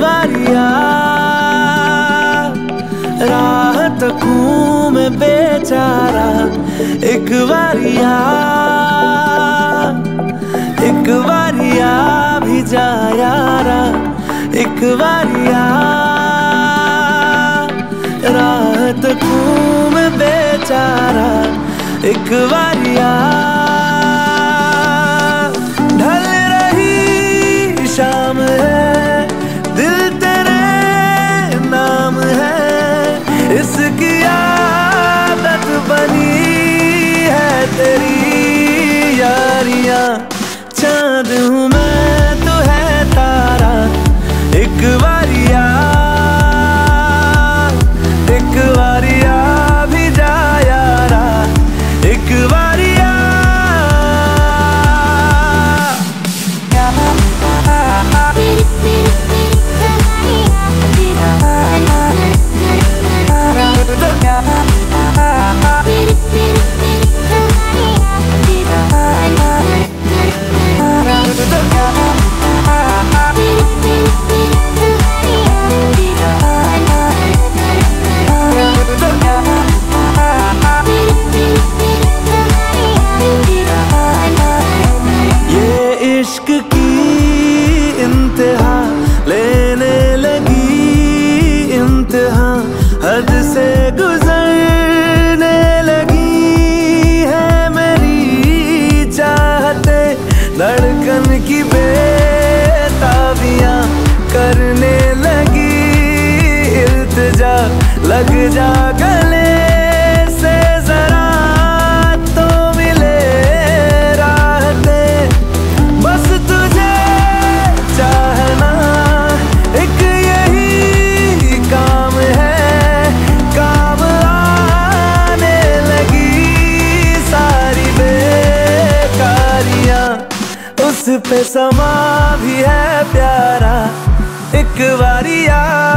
बारिया राह तकूं मैं बेचारा, एक बारिया एक बारिया भी जा यारा, एक बारिया राह तकूं मैं बेचारा, एक बारिया चाँद हूँ की बेताबियाँ करने लगी इल्तजा लग जा गले पे समा भी है प्यारा। एक बारी एक